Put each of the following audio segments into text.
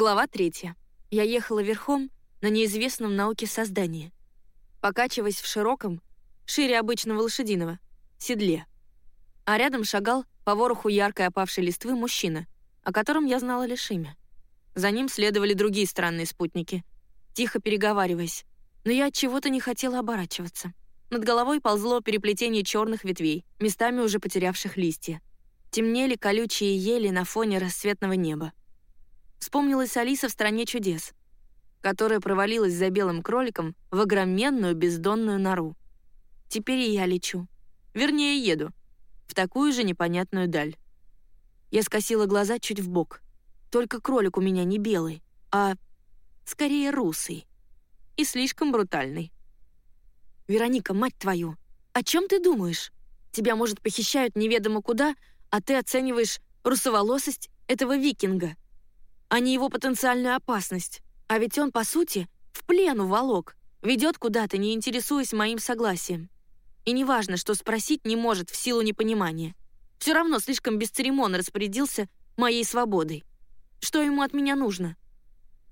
Глава третья. Я ехала верхом на неизвестном науке создании, покачиваясь в широком, шире обычного лошадиного, седле. А рядом шагал по вороху яркой опавшей листвы мужчина, о котором я знала лишь имя. За ним следовали другие странные спутники, тихо переговариваясь, но я от чего-то не хотела оборачиваться. Над головой ползло переплетение черных ветвей, местами уже потерявших листья. Темнели колючие ели на фоне рассветного неба. Вспомнилась Алиса в «Стране чудес», которая провалилась за белым кроликом в огроменную бездонную нору. Теперь и я лечу. Вернее, еду. В такую же непонятную даль. Я скосила глаза чуть в бок. Только кролик у меня не белый, а скорее русый. И слишком брутальный. «Вероника, мать твою, о чем ты думаешь? Тебя, может, похищают неведомо куда, а ты оцениваешь русоволосость этого викинга а не его потенциальную опасность. А ведь он, по сути, в плену волок, ведет куда-то, не интересуясь моим согласием. И неважно, что спросить не может в силу непонимания. Все равно слишком бесцеремонно распорядился моей свободой. Что ему от меня нужно?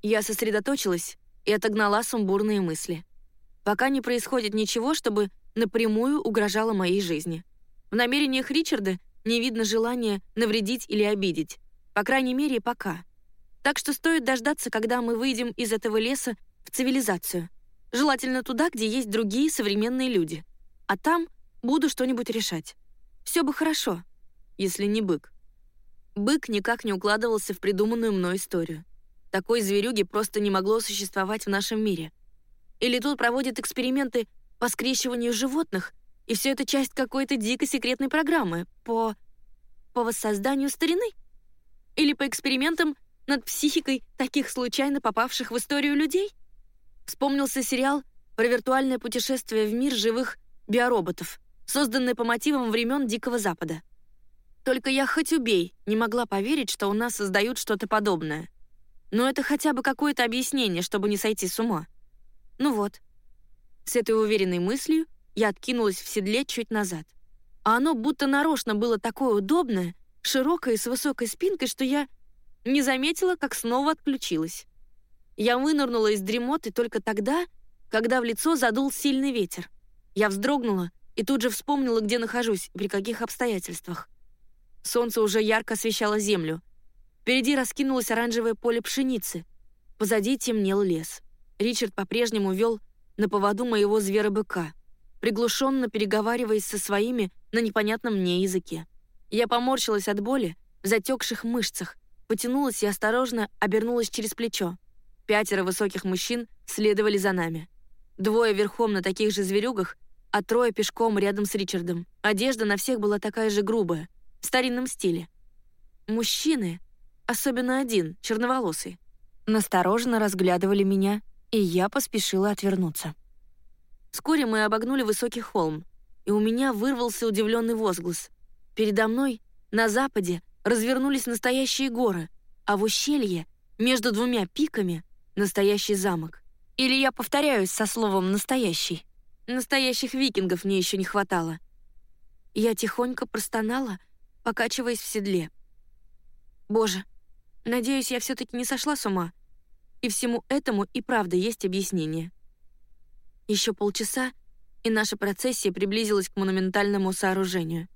Я сосредоточилась и отогнала сумбурные мысли. Пока не происходит ничего, чтобы напрямую угрожало моей жизни. В намерениях Ричарда не видно желания навредить или обидеть. По крайней мере, пока. Так что стоит дождаться, когда мы выйдем из этого леса в цивилизацию. Желательно туда, где есть другие современные люди. А там буду что-нибудь решать. Все бы хорошо, если не бык. Бык никак не укладывался в придуманную мной историю. Такой зверюги просто не могло существовать в нашем мире. Или тут проводят эксперименты по скрещиванию животных, и все это часть какой-то дико секретной программы по... по воссозданию старины? Или по экспериментам над психикой таких случайно попавших в историю людей? Вспомнился сериал про виртуальное путешествие в мир живых биороботов, созданный по мотивам времен Дикого Запада. Только я хоть убей, не могла поверить, что у нас создают что-то подобное. Но это хотя бы какое-то объяснение, чтобы не сойти с ума. Ну вот. С этой уверенной мыслью я откинулась в седле чуть назад. А оно будто нарочно было такое удобное, широкое и с высокой спинкой, что я не заметила, как снова отключилась. Я вынырнула из дремоты только тогда, когда в лицо задул сильный ветер. Я вздрогнула и тут же вспомнила, где нахожусь, при каких обстоятельствах. Солнце уже ярко освещало землю. Впереди раскинулось оранжевое поле пшеницы. Позади темнел лес. Ричард по-прежнему вел на поводу моего зверобыка, приглушенно переговариваясь со своими на непонятном мне языке. Я поморщилась от боли в затекших мышцах, потянулась и осторожно обернулась через плечо. Пятеро высоких мужчин следовали за нами. Двое верхом на таких же зверюгах, а трое пешком рядом с Ричардом. Одежда на всех была такая же грубая, в старинном стиле. Мужчины, особенно один, черноволосый, настороженно разглядывали меня, и я поспешила отвернуться. Вскоре мы обогнули высокий холм, и у меня вырвался удивленный возглас. Передо мной, на западе, развернулись настоящие горы, а в ущелье, между двумя пиками, настоящий замок. Или я повторяюсь со словом «настоящий». Настоящих викингов мне еще не хватало. Я тихонько простонала, покачиваясь в седле. Боже, надеюсь, я все-таки не сошла с ума. И всему этому и правда есть объяснение. Еще полчаса, и наша процессия приблизилась к монументальному сооружению.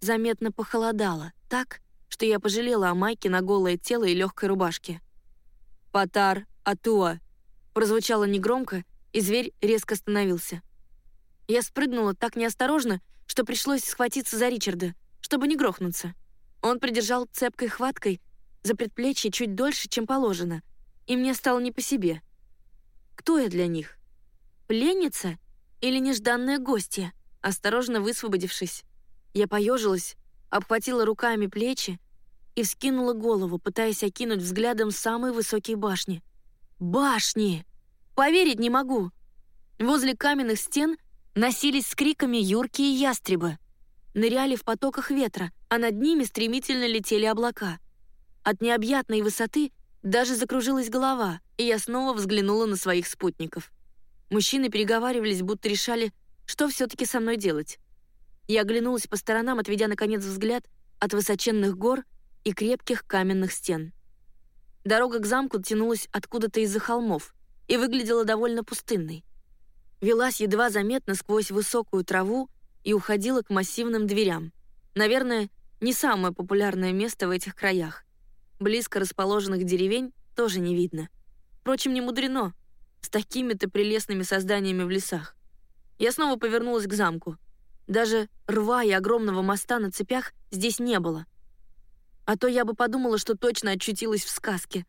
Заметно похолодало, так, что я пожалела о майке на голое тело и легкой рубашке. «Патар, Атуа!» прозвучало негромко, и зверь резко остановился. Я спрыгнула так неосторожно, что пришлось схватиться за Ричарда, чтобы не грохнуться. Он придержал цепкой хваткой за предплечье чуть дольше, чем положено, и мне стало не по себе. Кто я для них? Пленница или нежданная гостья? Осторожно высвободившись, я поежилась, обхватила руками плечи и вскинула голову, пытаясь окинуть взглядом самые высокие башни. Башни! Поверить не могу! Возле каменных стен носились с криками юркие ястребы. Ныряли в потоках ветра, а над ними стремительно летели облака. От необъятной высоты даже закружилась голова, и я снова взглянула на своих спутников. Мужчины переговаривались, будто решали, что все-таки со мной делать. Я оглянулась по сторонам, отведя, наконец, взгляд от высоченных гор и крепких каменных стен. Дорога к замку тянулась откуда-то из-за холмов и выглядела довольно пустынной. Велась едва заметно сквозь высокую траву и уходила к массивным дверям. Наверное, не самое популярное место в этих краях. Близко расположенных деревень тоже не видно. Впрочем, не мудрено, с такими-то прелестными созданиями в лесах. Я снова повернулась к замку. Даже рва и огромного моста на цепях здесь не было. А то я бы подумала, что точно очутилась в сказке.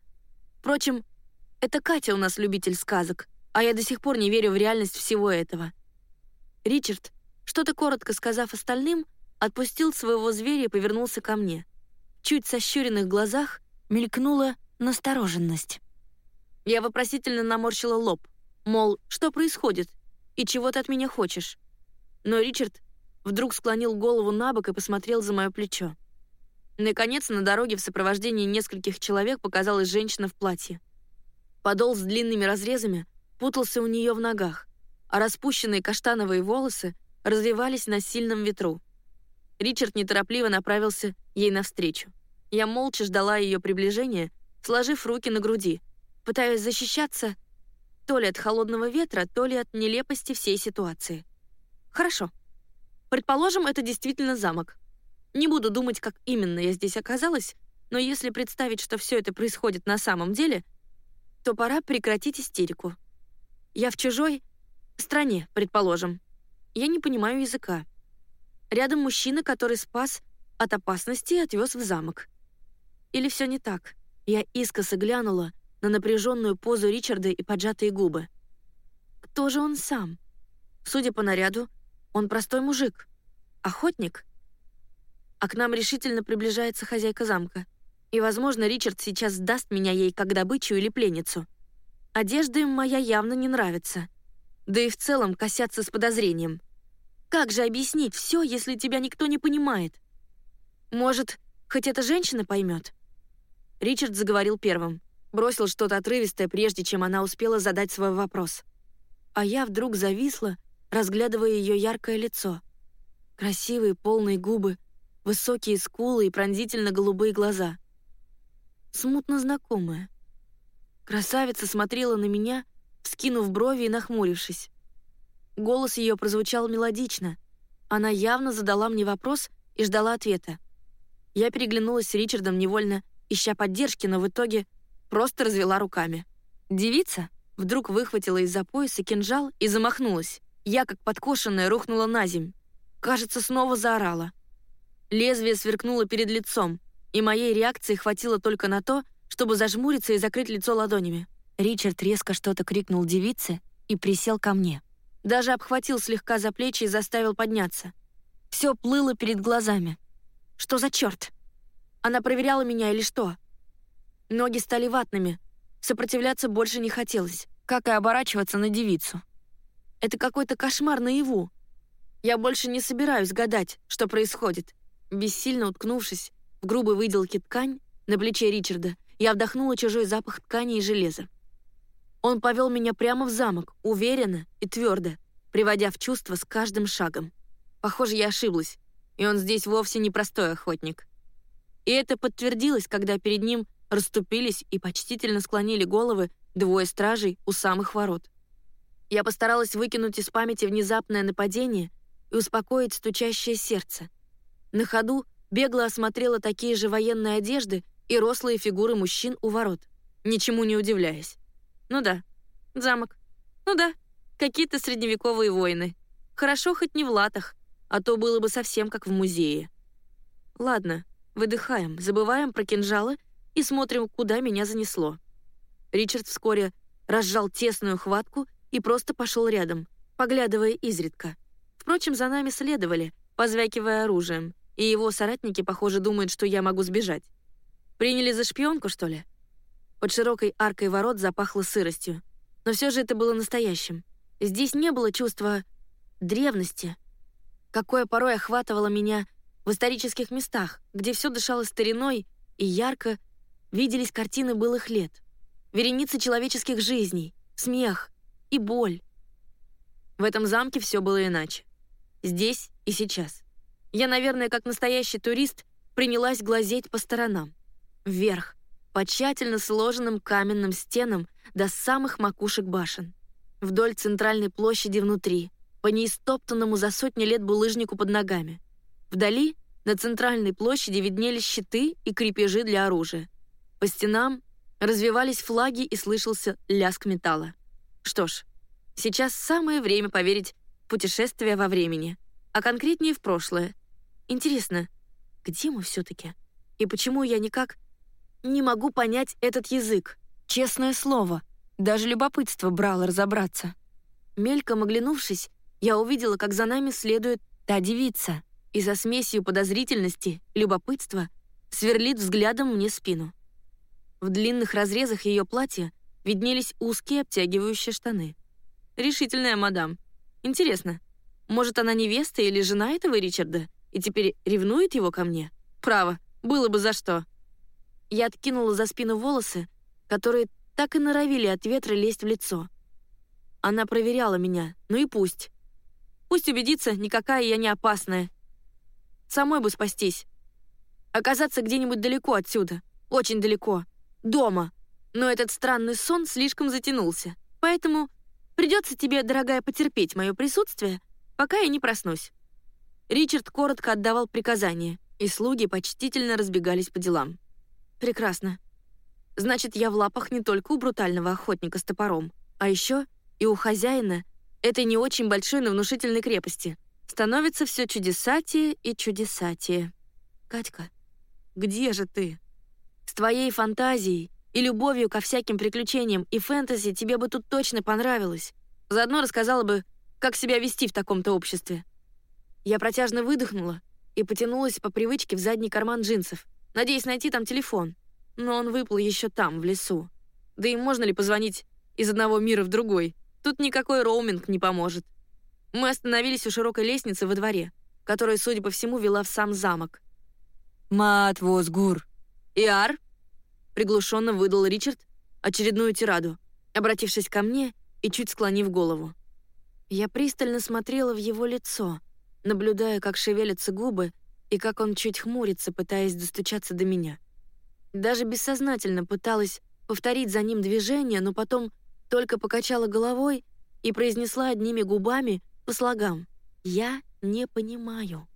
Впрочем, это Катя у нас любитель сказок, а я до сих пор не верю в реальность всего этого. Ричард, что-то коротко сказав остальным, отпустил своего зверя и повернулся ко мне. Чуть сощуренных глазах мелькнула настороженность. Я вопросительно наморщила лоб, мол, что происходит и чего ты от меня хочешь? Но Ричард вдруг склонил голову на бок и посмотрел за мое плечо. Наконец, на дороге в сопровождении нескольких человек показалась женщина в платье. Подол с длинными разрезами путался у нее в ногах, а распущенные каштановые волосы развивались на сильном ветру. Ричард неторопливо направился ей навстречу. Я молча ждала ее приближения, сложив руки на груди, пытаясь защищаться то ли от холодного ветра, то ли от нелепости всей ситуации. Хорошо. Предположим, это действительно замок. Не буду думать, как именно я здесь оказалась, но если представить, что все это происходит на самом деле, то пора прекратить истерику. Я в чужой стране, предположим. Я не понимаю языка. Рядом мужчина, который спас от опасности и отвез в замок. Или все не так? Я искоса глянула на напряженную позу Ричарда и поджатые губы. Кто же он сам? Судя по наряду, он простой мужик. Охотник — а к нам решительно приближается хозяйка замка. И, возможно, Ричард сейчас сдаст меня ей как добычу или пленницу. Одежда им моя явно не нравится. Да и в целом косятся с подозрением. Как же объяснить все, если тебя никто не понимает? Может, хоть эта женщина поймет? Ричард заговорил первым. Бросил что-то отрывистое, прежде чем она успела задать свой вопрос. А я вдруг зависла, разглядывая ее яркое лицо. Красивые полные губы, высокие скулы и пронзительно-голубые глаза. Смутно знакомая. Красавица смотрела на меня, вскинув брови и нахмурившись. Голос ее прозвучал мелодично. Она явно задала мне вопрос и ждала ответа. Я переглянулась с Ричардом невольно, ища поддержки, но в итоге просто развела руками. Девица вдруг выхватила из-за пояса кинжал и замахнулась. Я, как подкошенная, рухнула на земь. Кажется, снова заорала. Лезвие сверкнуло перед лицом, и моей реакции хватило только на то, чтобы зажмуриться и закрыть лицо ладонями. Ричард резко что-то крикнул девице и присел ко мне. Даже обхватил слегка за плечи и заставил подняться. Все плыло перед глазами. Что за черт? Она проверяла меня или что? Ноги стали ватными. Сопротивляться больше не хотелось, как и оборачиваться на девицу. Это какой-то кошмар наяву. Я больше не собираюсь гадать, что происходит. Бессильно уткнувшись в грубой выделке ткань на плече Ричарда, я вдохнула чужой запах ткани и железа. Он повел меня прямо в замок, уверенно и твердо, приводя в чувство с каждым шагом. Похоже, я ошиблась, и он здесь вовсе не простой охотник. И это подтвердилось, когда перед ним расступились и почтительно склонили головы двое стражей у самых ворот. Я постаралась выкинуть из памяти внезапное нападение и успокоить стучащее сердце. На ходу бегло осмотрела такие же военные одежды и рослые фигуры мужчин у ворот, ничему не удивляясь. Ну да, замок. Ну да, какие-то средневековые воины. Хорошо хоть не в латах, а то было бы совсем как в музее. Ладно, выдыхаем, забываем про кинжалы и смотрим, куда меня занесло. Ричард вскоре разжал тесную хватку и просто пошел рядом, поглядывая изредка. Впрочем, за нами следовали, позвякивая оружием — и его соратники, похоже, думают, что я могу сбежать. Приняли за шпионку, что ли? Под широкой аркой ворот запахло сыростью. Но все же это было настоящим. Здесь не было чувства древности, какое порой охватывало меня в исторических местах, где все дышало стариной и ярко виделись картины былых лет, вереницы человеческих жизней, смех и боль. В этом замке все было иначе. Здесь и сейчас. Я, наверное, как настоящий турист, принялась глазеть по сторонам. Вверх, по тщательно сложенным каменным стенам до самых макушек башен. Вдоль центральной площади внутри, по неистоптанному за сотни лет булыжнику под ногами. Вдали, на центральной площади, виднелись щиты и крепежи для оружия. По стенам развивались флаги и слышался лязг металла. Что ж, сейчас самое время поверить в путешествие во времени, а конкретнее в прошлое. Интересно, где мы все-таки? И почему я никак не могу понять этот язык? Честное слово, даже любопытство брало разобраться. Мельком оглянувшись, я увидела, как за нами следует та девица, и за смесью подозрительности, любопытства сверлит взглядом мне спину. В длинных разрезах ее платья виднелись узкие обтягивающие штаны. Решительная мадам. Интересно, может, она невеста или жена этого Ричарда и теперь ревнует его ко мне? Право, было бы за что. Я откинула за спину волосы, которые так и норовили от ветра лезть в лицо. Она проверяла меня, ну и пусть. Пусть убедится, никакая я не опасная. Самой бы спастись. Оказаться где-нибудь далеко отсюда, очень далеко — дома. Но этот странный сон слишком затянулся. Поэтому придется тебе, дорогая, потерпеть мое присутствие, пока я не проснусь». Ричард коротко отдавал приказания, и слуги почтительно разбегались по делам. «Прекрасно. Значит, я в лапах не только у брутального охотника с топором, а еще и у хозяина этой не очень большой, но внушительной крепости. Становится все чудесатее и чудесатее. Катька, где же ты?» С твоей фантазией и любовью ко всяким приключениям и фэнтези тебе бы тут точно понравилось. Заодно рассказала бы, как себя вести в таком-то обществе. Я протяжно выдохнула и потянулась по привычке в задний карман джинсов, надеясь найти там телефон. Но он выплыл еще там, в лесу. Да и можно ли позвонить из одного мира в другой? Тут никакой роуминг не поможет. Мы остановились у широкой лестницы во дворе, которая, судя по всему, вела в сам замок. «Мат возгур», «Иар?» — приглушенно выдал Ричард очередную тираду, обратившись ко мне и чуть склонив голову. Я пристально смотрела в его лицо, наблюдая, как шевелятся губы и как он чуть хмурится, пытаясь достучаться до меня. Даже бессознательно пыталась повторить за ним движение, но потом только покачала головой и произнесла одними губами по слогам «Я не понимаю».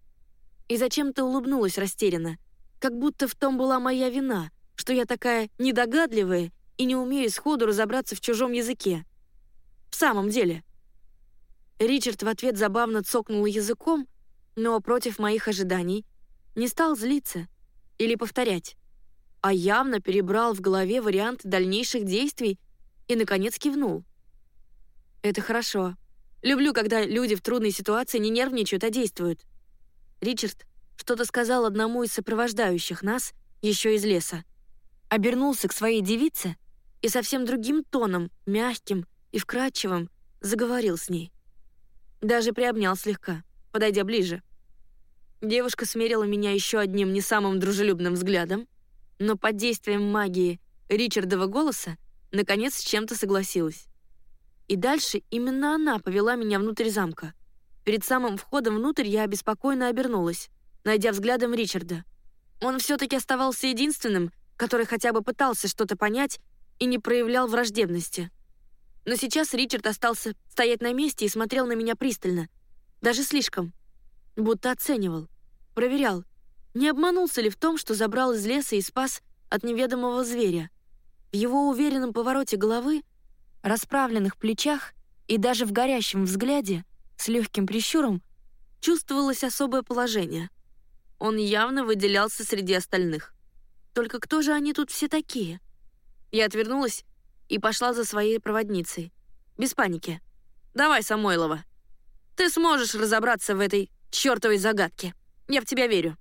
И зачем-то улыбнулась растерянно — как будто в том была моя вина, что я такая недогадливая и не умею сходу разобраться в чужом языке. В самом деле. Ричард в ответ забавно цокнул языком, но против моих ожиданий не стал злиться или повторять, а явно перебрал в голове варианты дальнейших действий и, наконец, кивнул. «Это хорошо. Люблю, когда люди в трудной ситуации не нервничают, а действуют». Ричард что-то сказал одному из сопровождающих нас еще из леса. Обернулся к своей девице и совсем другим тоном, мягким и вкрадчивым, заговорил с ней. Даже приобнял слегка, подойдя ближе. Девушка смерила меня еще одним не самым дружелюбным взглядом, но под действием магии Ричардова голоса наконец с чем-то согласилась. И дальше именно она повела меня внутрь замка. Перед самым входом внутрь я обеспокоенно обернулась найдя взглядом Ричарда. Он все-таки оставался единственным, который хотя бы пытался что-то понять и не проявлял враждебности. Но сейчас Ричард остался стоять на месте и смотрел на меня пристально. Даже слишком. Будто оценивал. Проверял, не обманулся ли в том, что забрал из леса и спас от неведомого зверя. В его уверенном повороте головы, расправленных плечах и даже в горящем взгляде с легким прищуром чувствовалось особое положение — он явно выделялся среди остальных. Только кто же они тут все такие? Я отвернулась и пошла за своей проводницей. Без паники. «Давай, Самойлова. Ты сможешь разобраться в этой чертовой загадке. Я в тебя верю».